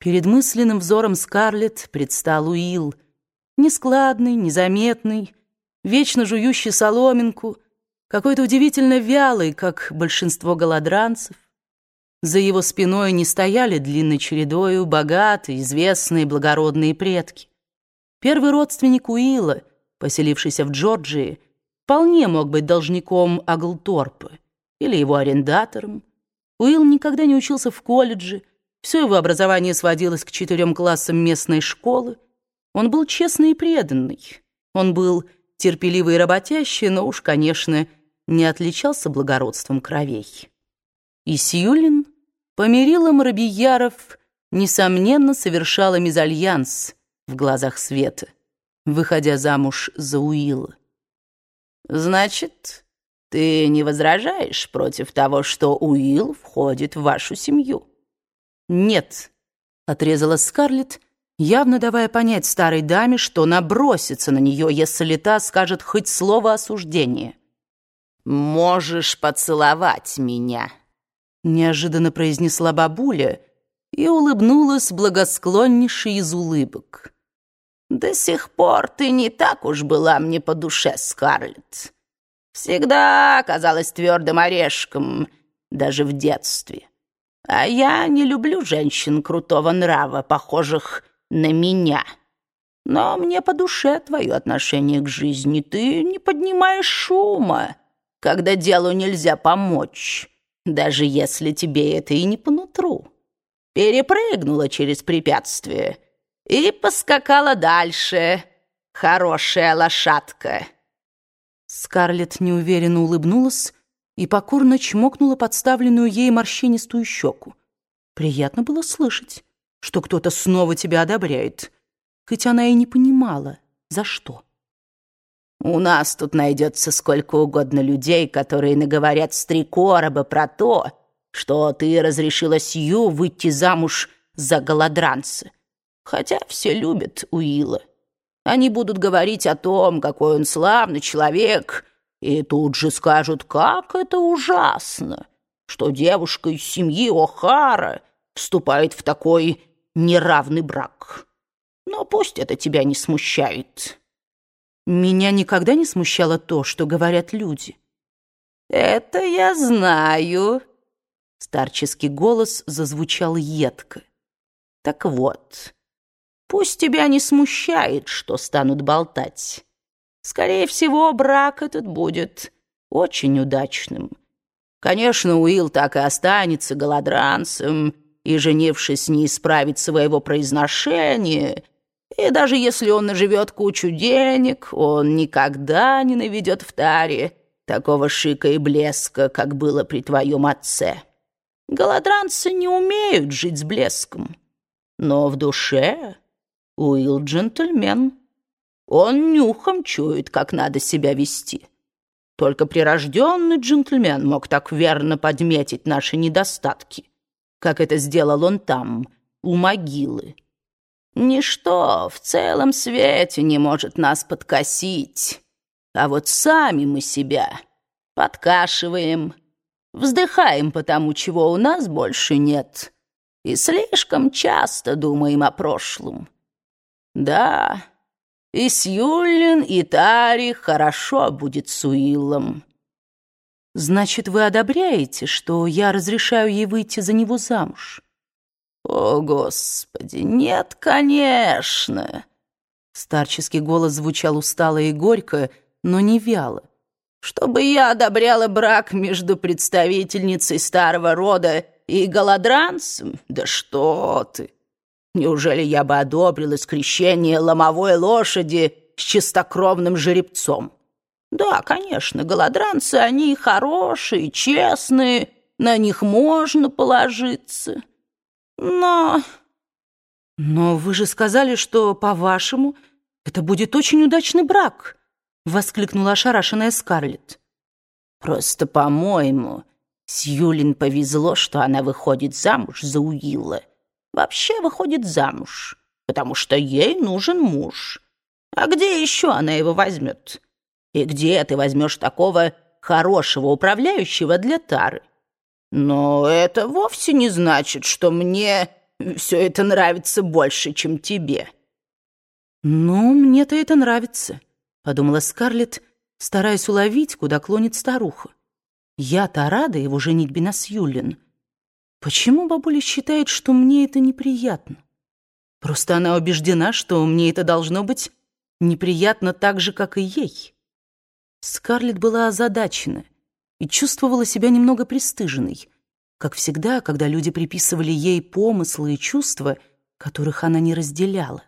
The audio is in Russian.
Перед мысленным взором Скарлетт предстал Уилл, нескладный, незаметный, вечно жующий соломинку, какой-то удивительно вялый, как большинство голодранцев. За его спиной не стояли длинной чередою богатые, известные, благородные предки. Первый родственник Уилла, поселившийся в Джорджии, вполне мог быть должником Аглторпа или его арендатором. Уилл никогда не учился в колледже, все его образование сводилось к четырем классам местной школы. Он был честный и преданный. Он был терпеливый и работящий, но уж, конечно, не отличался благородством кровей. И Сьюлин, по мерилам несомненно, совершала мезальянс в глазах света, выходя замуж за Уилла. «Значит, ты не возражаешь против того, что Уилл входит в вашу семью?» «Нет», — отрезала Скарлетт, явно давая понять старой даме, что набросится на нее, если та скажет хоть слово осуждения. «Можешь поцеловать меня», — неожиданно произнесла бабуля и улыбнулась благосклоннейшей из улыбок. «До сих пор ты не так уж была мне по душе, Скарлетт. Всегда казалась твердым орешком, даже в детстве. А я не люблю женщин крутого нрава, похожих на меня. Но мне по душе твое отношение к жизни. Ты не поднимаешь шума, когда делу нельзя помочь, даже если тебе это и не по нутру. Перепрыгнула через препятствие и поскакала дальше. Хорошая лошадка. Скарлетт неуверенно улыбнулась, и покорно чмокнула подставленную ей морщинистую щеку. Приятно было слышать, что кто-то снова тебя одобряет, хоть она и не понимала, за что. «У нас тут найдется сколько угодно людей, которые наговорят с три короба про то, что ты разрешила Сью выйти замуж за голодранца. Хотя все любят Уилла. Они будут говорить о том, какой он славный человек, и тут же скажут, как это ужасно, что девушка из семьи О'Хара вступает в такой неравный брак. Но пусть это тебя не смущает. Меня никогда не смущало то, что говорят люди. Это я знаю. Старческий голос зазвучал едко. Так вот, пусть тебя не смущает, что станут болтать. Скорее всего, брак этот будет очень удачным. Конечно, Уилл так и останется голодранцем, и, женившись, не исправит своего произношения, и даже если он наживет кучу денег, он никогда не наведет в таре такого шика и блеска, как было при твоем отце. Голодранцы не умеют жить с блеском, но в душе Уилл джентльмен. Он нюхом чует, как надо себя вести. Только прирожденный джентльмен мог так верно подметить наши недостатки, как это сделал он там, у могилы. Ничто в целом свете не может нас подкосить, а вот сами мы себя подкашиваем, вздыхаем по тому, чего у нас больше нет, и слишком часто думаем о прошлом. Да, и Сьюлин, и Тари хорошо будет с Уиллом. Значит, вы одобряете, что я разрешаю ей выйти за него замуж? О, Господи, нет, конечно. Старческий голос звучал устало и горько, но не вяло. Чтобы я одобряла брак между представительницей старого рода и голодранцем? Да что ты! Неужели я бы одобрила скрещение ломовой лошади с чистокровным жеребцом? Да, конечно, голодранцы, они хорошие, честные, на них можно положиться. Но... Но вы же сказали, что, по-вашему, это будет очень удачный брак, воскликнула ошарашенная Скарлетт. Просто, по-моему, Сьюлин повезло, что она выходит замуж за Уилла вообще выходит замуж, потому что ей нужен муж. А где еще она его возьмет? И где ты возьмешь такого хорошего управляющего для Тары? Но это вовсе не значит, что мне все это нравится больше, чем тебе». «Ну, мне-то это нравится», — подумала Скарлетт, стараясь уловить, куда клонит старуха. «Я-то рада его женитьбе на Сьюлин. Почему бабуля считает, что мне это неприятно? Просто она убеждена, что мне это должно быть неприятно так же, как и ей». Скарлетт была озадачена и чувствовала себя немного пристыженной, как всегда, когда люди приписывали ей помыслы и чувства, которых она не разделяла.